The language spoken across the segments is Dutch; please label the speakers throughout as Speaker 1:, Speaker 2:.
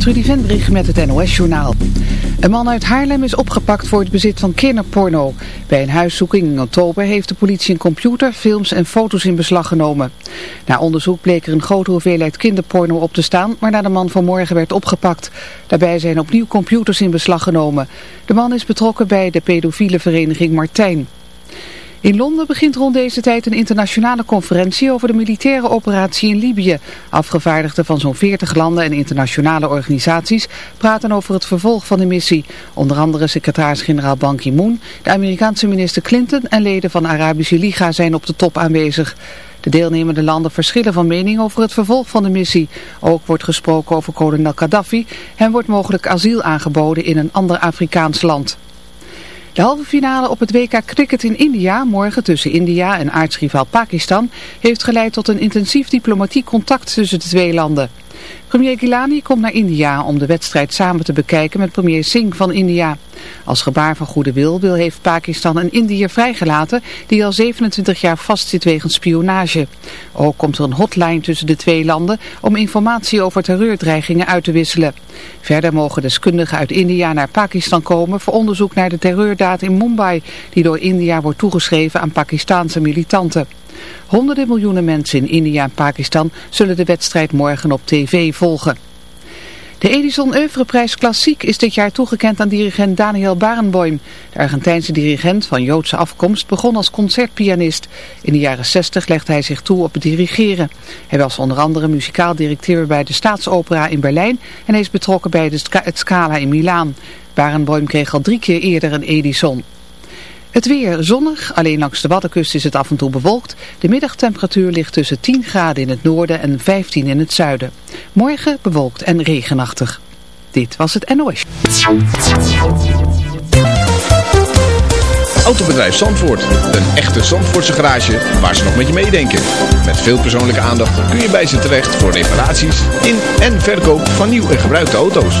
Speaker 1: Trudy Vendrich met het NOS-journaal. Een man uit Haarlem is opgepakt voor het bezit van kinderporno. Bij een huiszoeking in oktober heeft de politie een computer, films en foto's in beslag genomen. Na onderzoek bleek er een grote hoeveelheid kinderporno op te staan, waarna de man vanmorgen werd opgepakt. Daarbij zijn opnieuw computers in beslag genomen. De man is betrokken bij de pedofiele vereniging Martijn. In Londen begint rond deze tijd een internationale conferentie over de militaire operatie in Libië. Afgevaardigden van zo'n 40 landen en internationale organisaties praten over het vervolg van de missie. Onder andere secretaris-generaal Ban Ki-moon, de Amerikaanse minister Clinton en leden van de Arabische Liga zijn op de top aanwezig. De deelnemende landen verschillen van mening over het vervolg van de missie. Ook wordt gesproken over kolonel Gaddafi. Hem wordt mogelijk asiel aangeboden in een ander Afrikaans land. De halve finale op het WK Cricket in India, morgen tussen India en aartsrivaal Pakistan, heeft geleid tot een intensief diplomatiek contact tussen de twee landen. Premier Gilani komt naar India om de wedstrijd samen te bekijken met premier Singh van India. Als gebaar van goede wil, wil heeft Pakistan een Indiër vrijgelaten die al 27 jaar vastzit wegens spionage. Ook komt er een hotline tussen de twee landen om informatie over terreurdreigingen uit te wisselen. Verder mogen deskundigen uit India naar Pakistan komen voor onderzoek naar de terreurdaad in Mumbai die door India wordt toegeschreven aan Pakistaanse militanten. Honderden miljoenen mensen in India en Pakistan zullen de wedstrijd morgen op tv volgen. De Edison Oeuvreprijs Klassiek is dit jaar toegekend aan dirigent Daniel Barenboim. De Argentijnse dirigent van Joodse afkomst begon als concertpianist. In de jaren 60 legde hij zich toe op het dirigeren. Hij was onder andere muzikaal directeur bij de Staatsopera in Berlijn en is betrokken bij het Scala in Milaan. Barenboim kreeg al drie keer eerder een Edison. Het weer zonnig, alleen langs de Waddenkust is het af en toe bewolkt. De middagtemperatuur ligt tussen 10 graden in het noorden en 15 in het zuiden. Morgen bewolkt en regenachtig. Dit was het NOS.
Speaker 2: Autobedrijf Zandvoort. Een echte Zandvoortse garage waar ze nog met je meedenken. Met veel persoonlijke aandacht kun je bij ze terecht voor reparaties in en verkoop van nieuw en gebruikte auto's.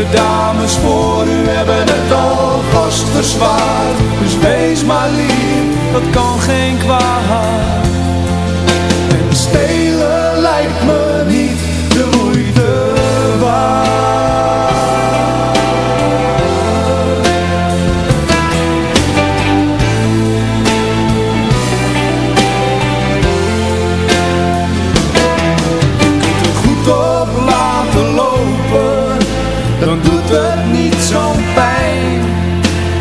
Speaker 3: De dames voor u hebben het alvast. Dus wees maar lief, dat kan geen kwaad. En stelen lijkt me niet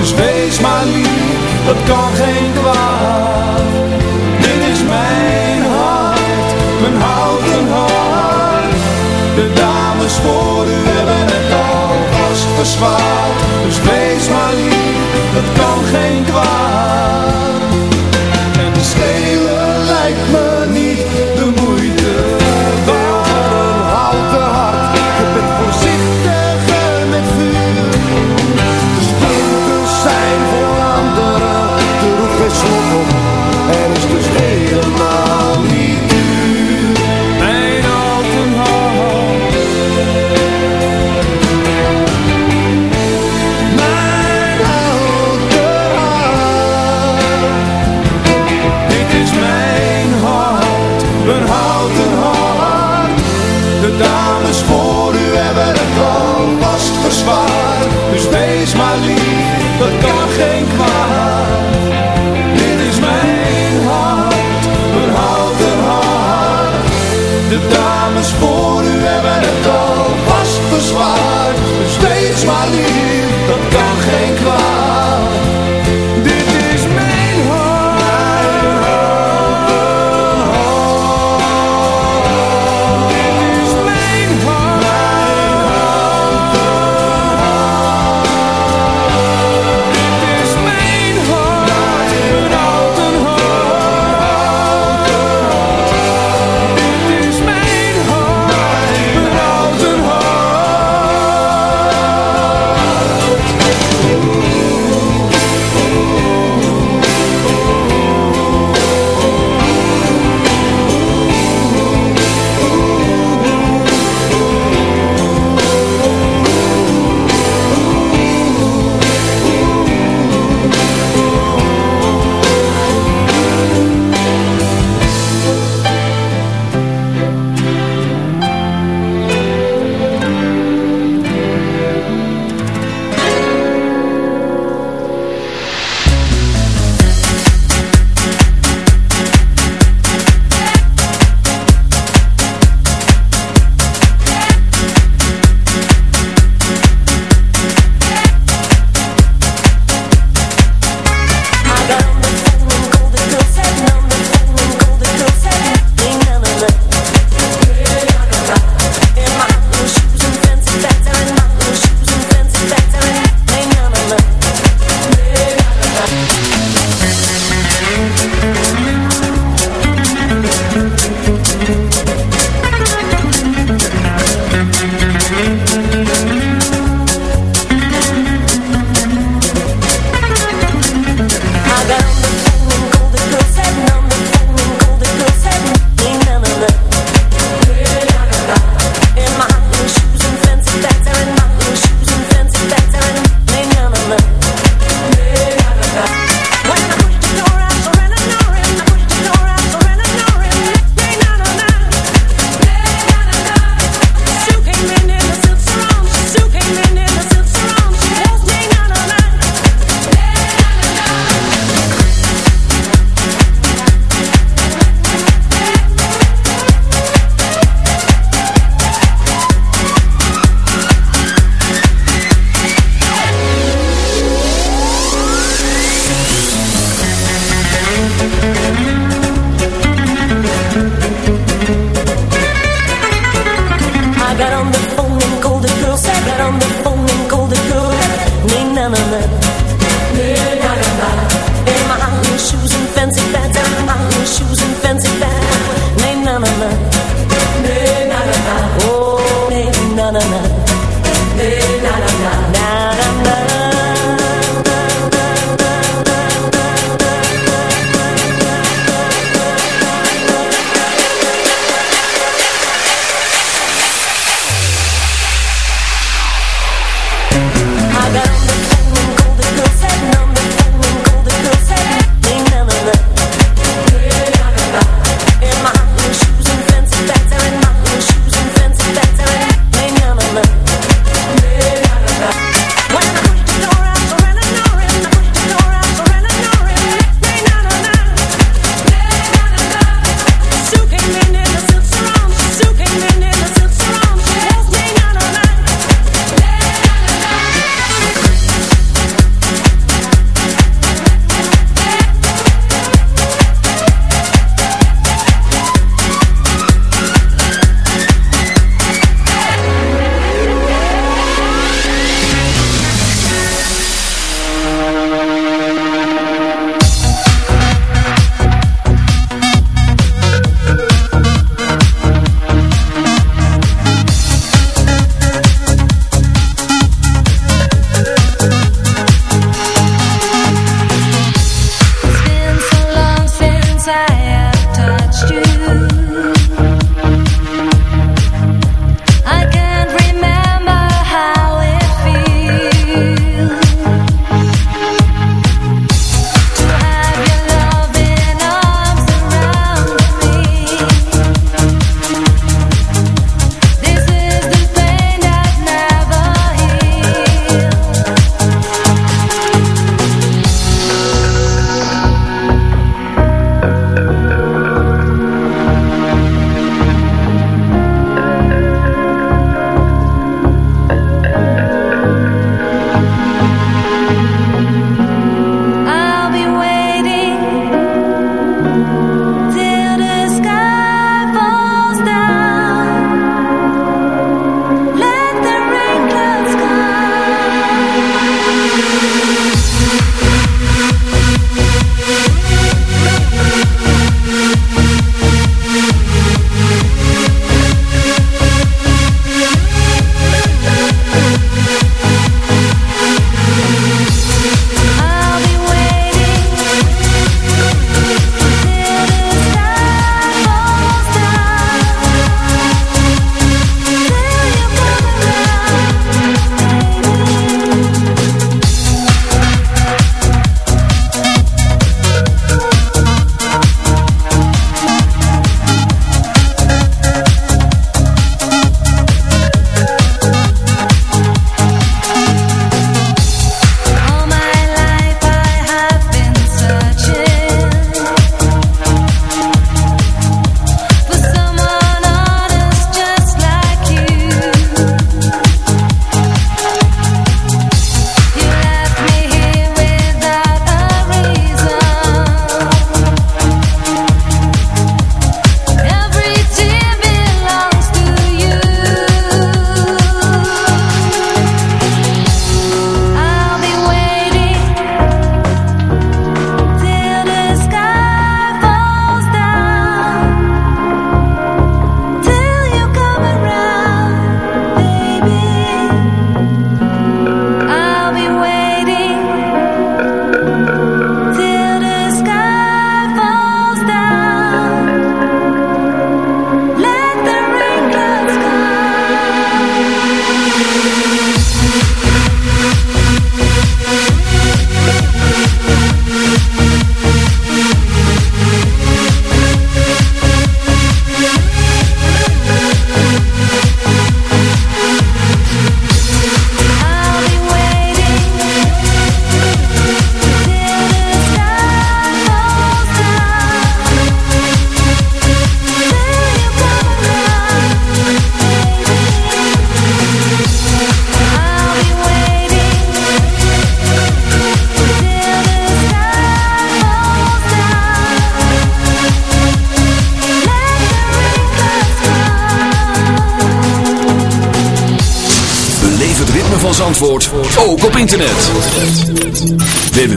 Speaker 3: Dus wees maar lief, dat kan geen kwaad. Dit is mijn hart, mijn houten hart. De dames voor u hebben het alvast verzwaard. Dus wees maar lief, dat kan geen kwaad. En stelen lijkt me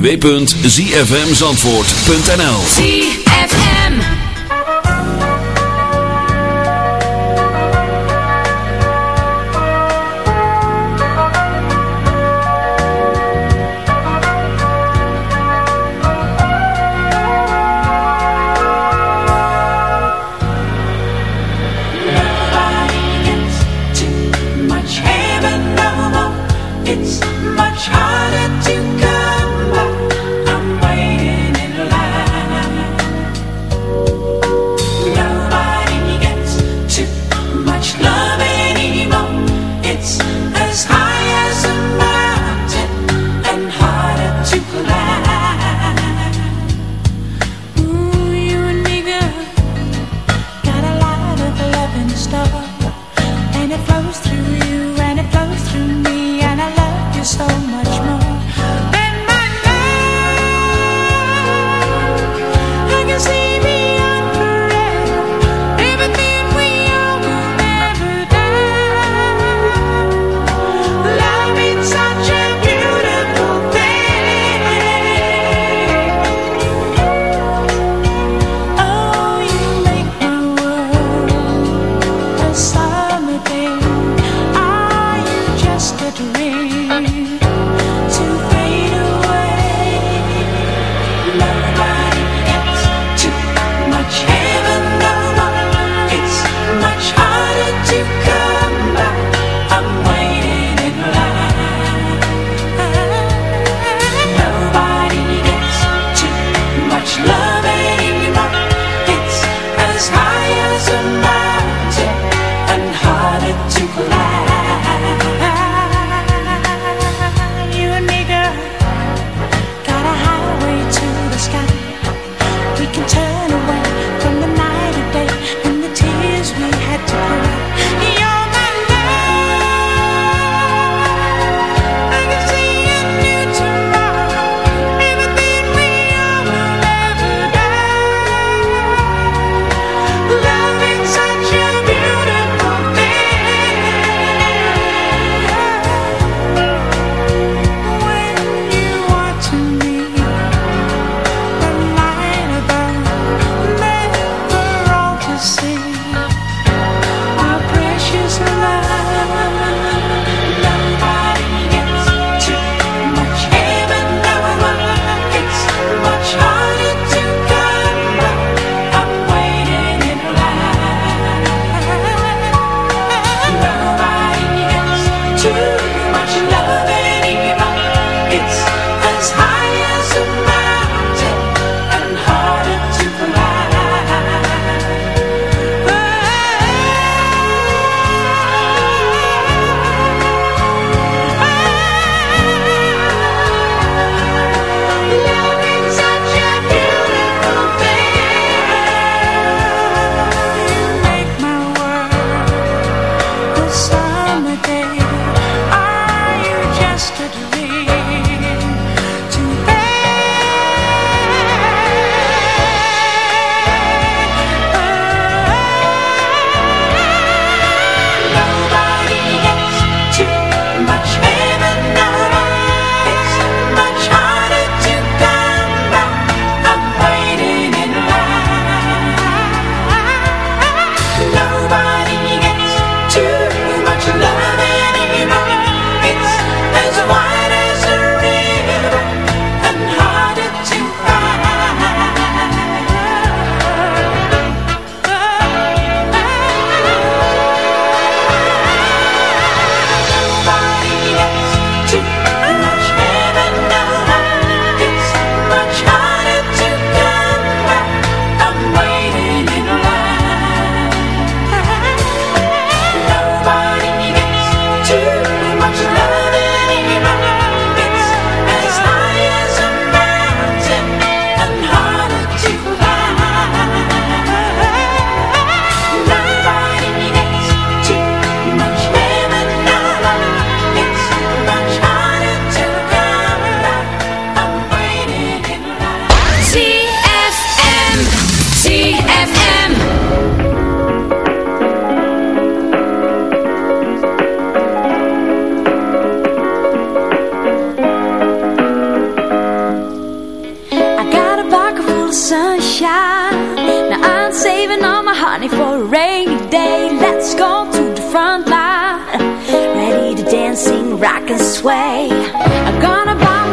Speaker 4: www.zfmzandvoort.nl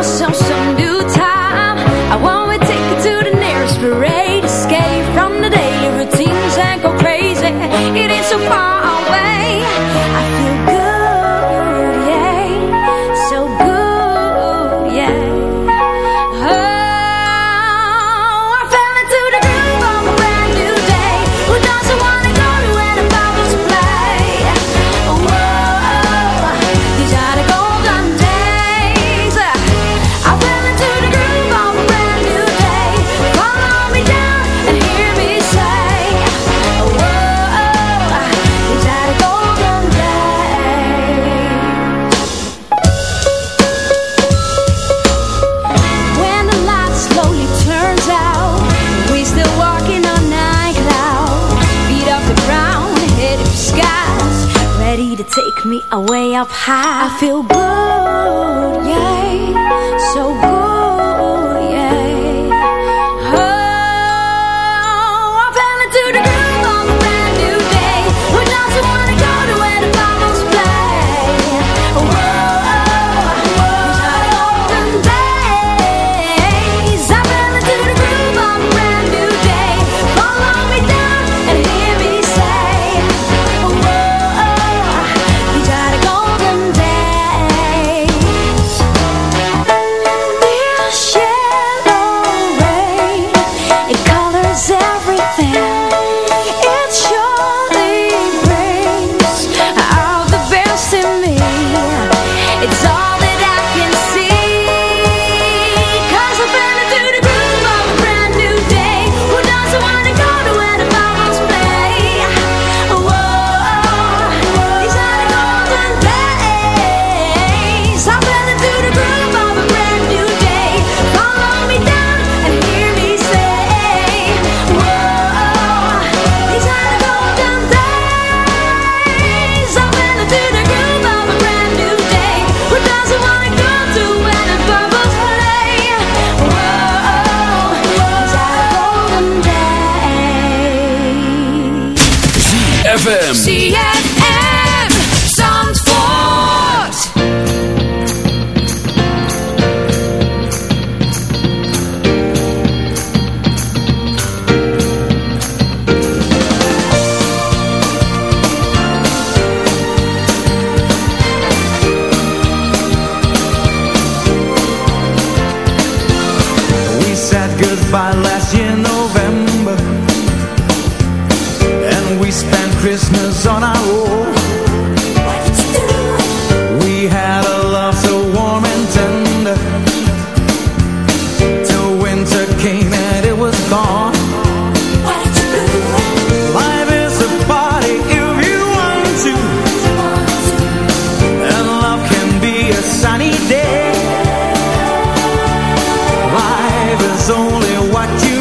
Speaker 4: emoção some up high. I feel
Speaker 5: what you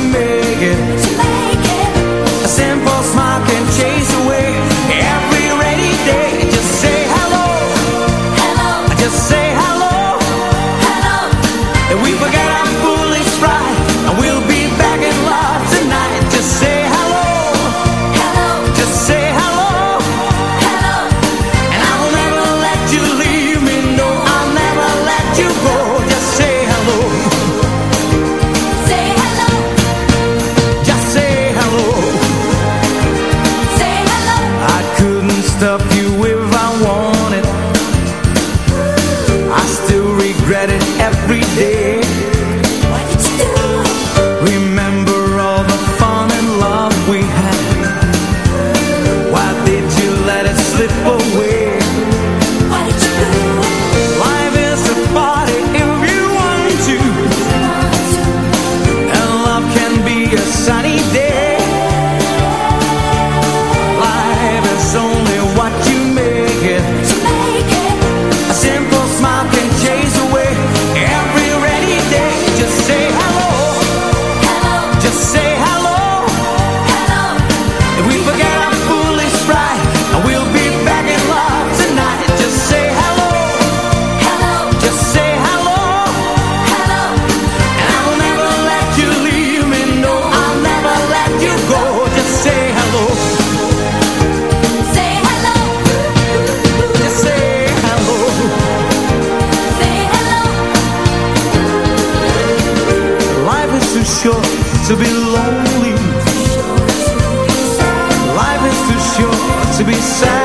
Speaker 5: be sad.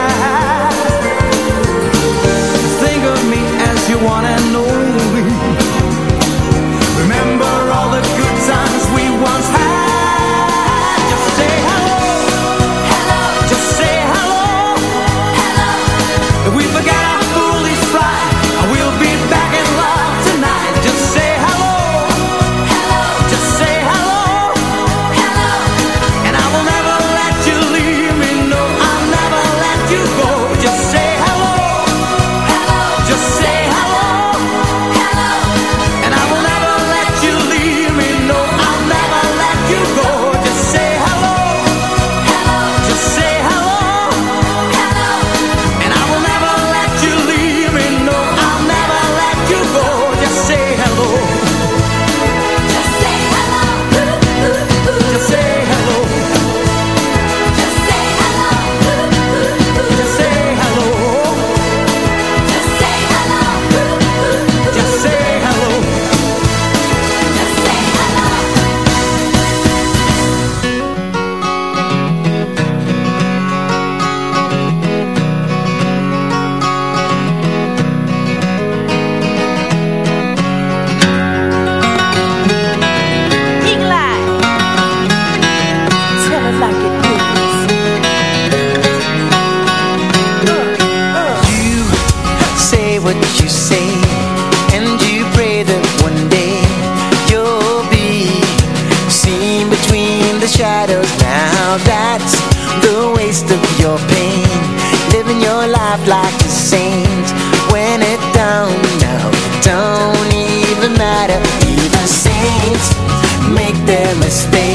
Speaker 6: make their mistakes.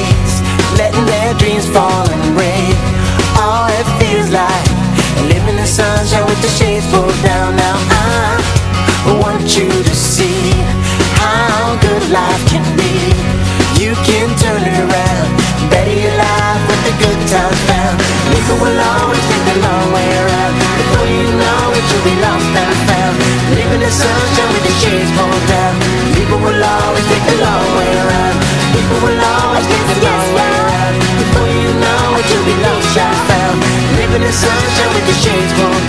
Speaker 6: the she's gone.